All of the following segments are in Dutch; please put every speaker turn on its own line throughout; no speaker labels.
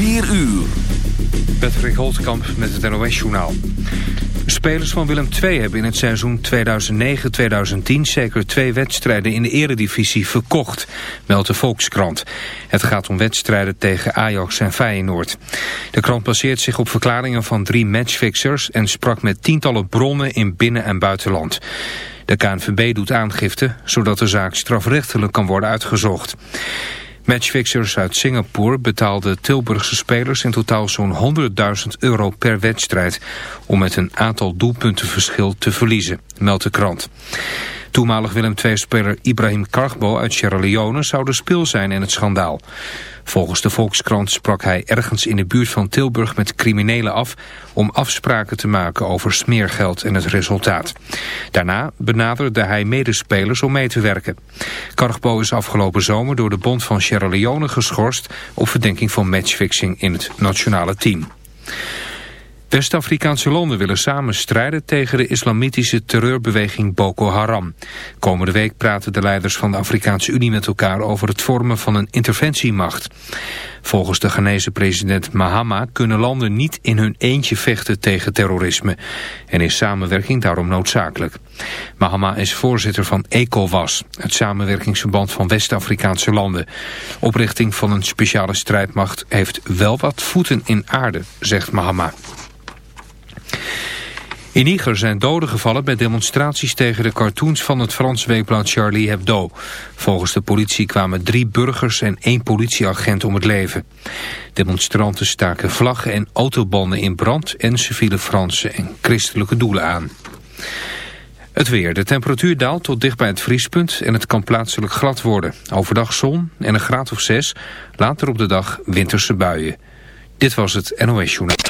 4 uur.
Patrick Holtkamp met het NOS-journaal. Spelers van Willem II hebben in het seizoen 2009-2010 zeker twee wedstrijden in de eredivisie verkocht, meldt de Volkskrant. Het gaat om wedstrijden tegen Ajax en Feyenoord. De krant baseert zich op verklaringen van drie matchfixers en sprak met tientallen bronnen in binnen- en buitenland. De KNVB doet aangifte, zodat de zaak strafrechtelijk kan worden uitgezocht. Matchfixers uit Singapore betaalden Tilburgse spelers in totaal zo'n 100.000 euro per wedstrijd om met een aantal doelpuntenverschil te verliezen, meldt de krant. Toenmalig Willem II-speler Ibrahim Kargbo uit Sierra Leone zou de speel zijn in het schandaal. Volgens de Volkskrant sprak hij ergens in de buurt van Tilburg met criminelen af om afspraken te maken over smeergeld en het resultaat. Daarna benaderde hij medespelers om mee te werken. Kargbo is afgelopen zomer door de Bond van Sierra Leone geschorst op verdenking van matchfixing in het nationale team. West-Afrikaanse landen willen samen strijden tegen de islamitische terreurbeweging Boko Haram. Komende week praten de leiders van de Afrikaanse Unie met elkaar over het vormen van een interventiemacht. Volgens de Ghanese president Mahama kunnen landen niet in hun eentje vechten tegen terrorisme en is samenwerking daarom noodzakelijk. Mahama is voorzitter van ECOWAS, het samenwerkingsverband van West-Afrikaanse landen. Oprichting van een speciale strijdmacht heeft wel wat voeten in aarde, zegt Mahama. In Niger zijn doden gevallen bij demonstraties tegen de cartoons van het Frans weekblad Charlie Hebdo. Volgens de politie kwamen drie burgers en één politieagent om het leven. Demonstranten staken vlaggen en autobanden in brand en ze vielen Franse en christelijke doelen aan. Het weer. De temperatuur daalt tot dicht bij het vriespunt en het kan plaatselijk glad worden. Overdag zon en een graad of zes. Later op de dag winterse buien. Dit was het NOS Journal.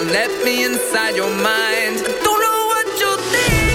Don't let me
inside your
mind.
Don't know what you think.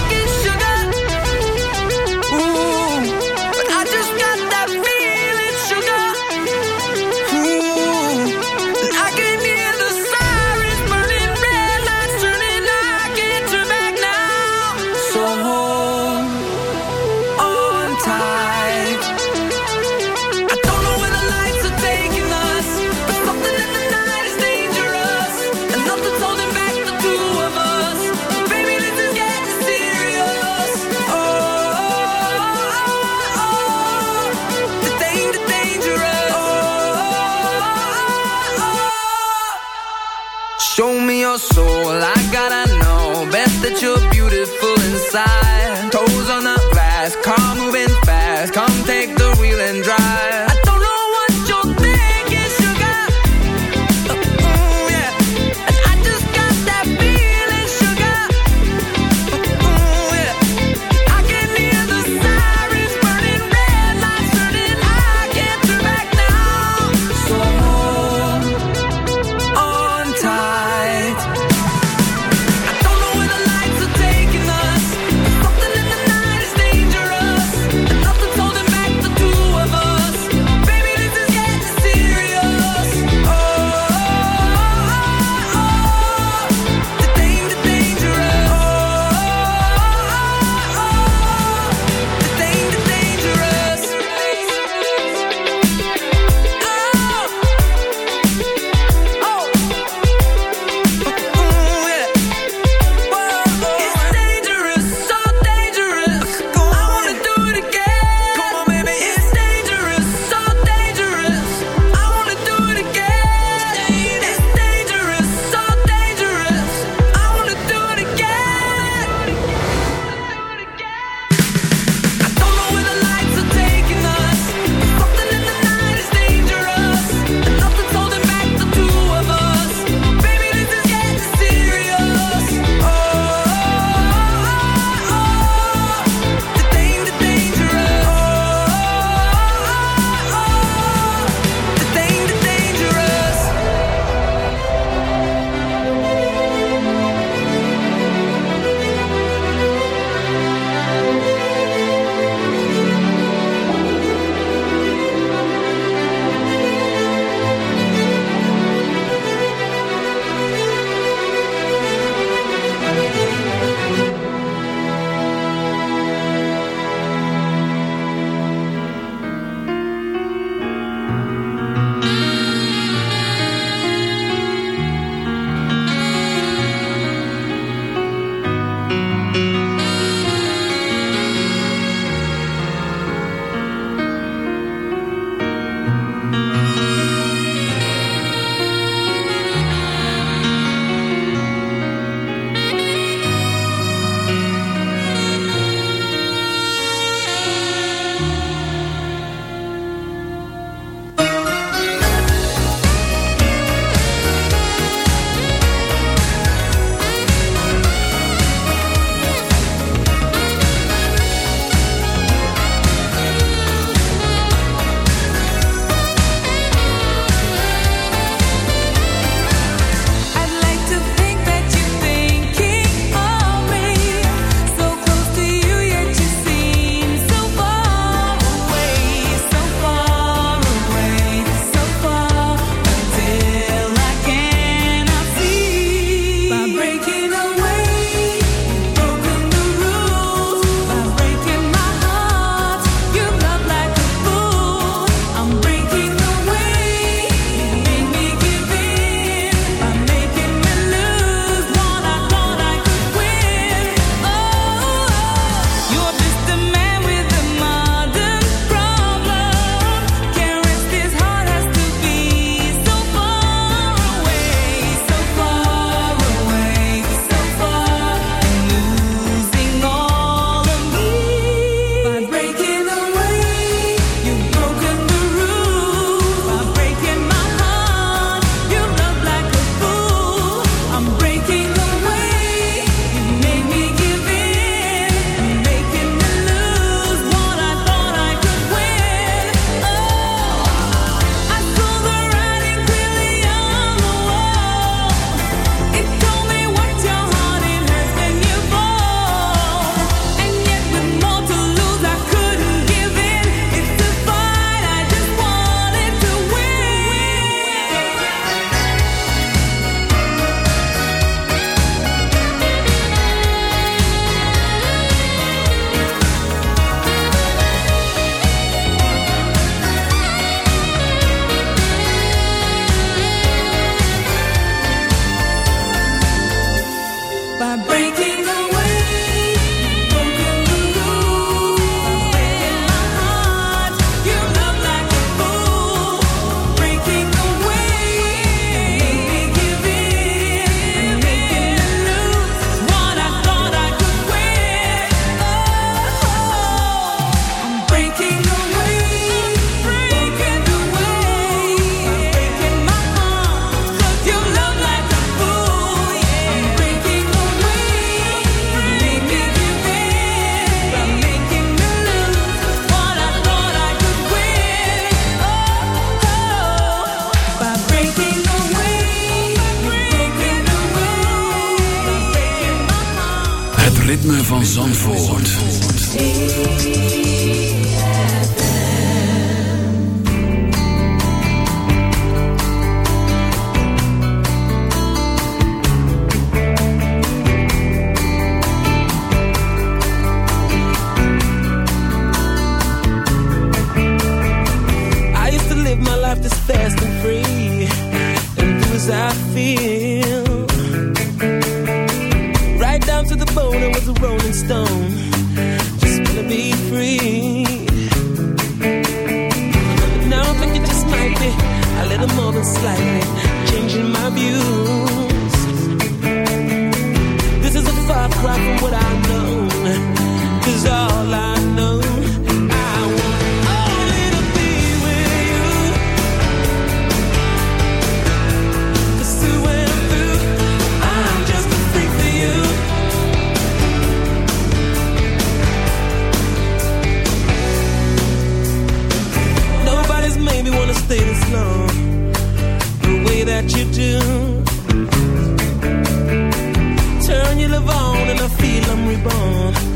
bon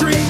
country.